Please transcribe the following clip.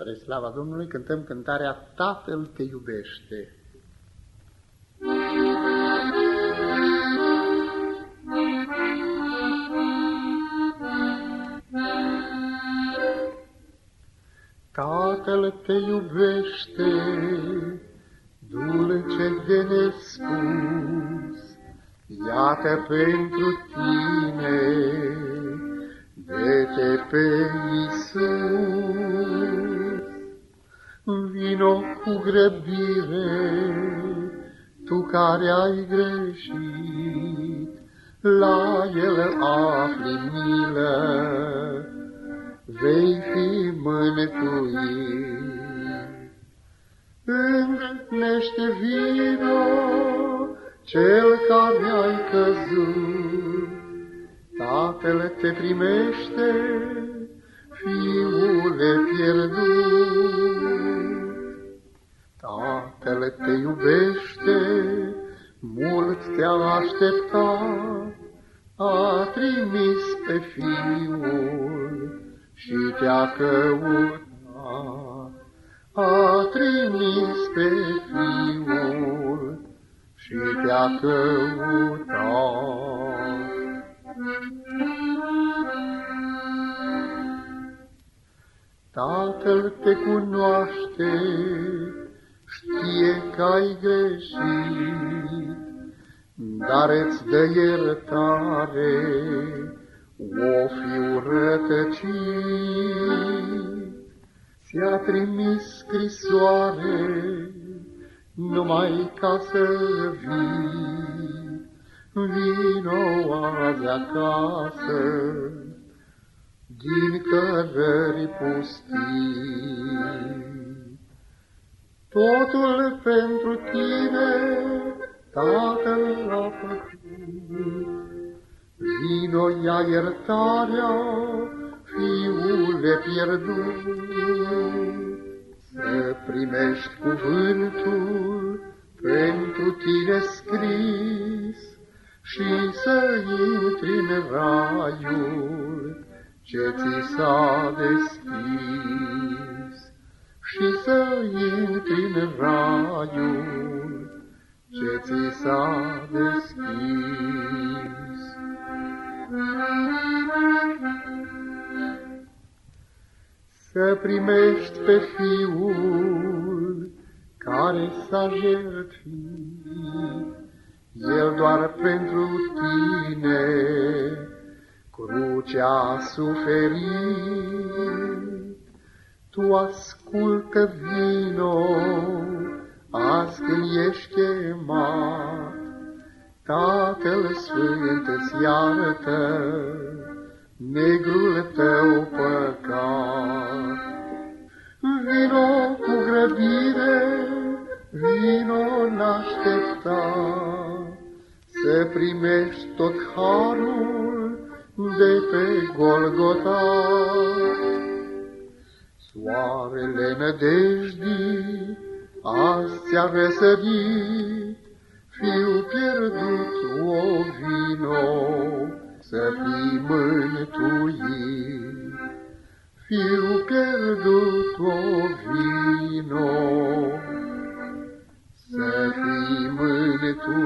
Spre slava Domnului cântăm cântarea Tatăl te iubește. Tatăl te iubește, dulce de nespus, iată pentru tine, de pe Iisus vino cu grăbire, tu care ai greșit, la el afli milă, vei fi mântuit. Îndrăznește vino, cel care ai căzut, Tatăl te primește, Fiule pierdut. Mult te-a așteptat, a trimis pe Fiul și te-a căutat. A trimis pe Fiul și te-a căutat. Tatăl te cunoaște, știe că ai greșit, dar îți dă iertare, o fiu rătăcit. Ți-a trimis scrisoare numai ca să vii, vino azi acasă, din cărări pustii. Totul pentru tine, Tatăl a făcut. Vino ia iertarea, Fiule pierdut. Să primești cuvântul pentru tine scris și să intri în raiul ce ți s-a deschis și să intri în raiul ce ți s-a deschis. Să primești pe Fiul care s-a jertfit, El doar pentru tine crucea suferit. Tu ascultă vino, azi când ești chemat, Tatăl Sfânt îți iartă negrul tău păcat. Vino cu grăbire, vino n-aștepta, Să primești tot harul de pe Golgota. Soarele nădejdii azi ți-a răsărit, Fiu pierdut o vino, să fii mântuit. Fiu pierdut o vino, să fii mântuit.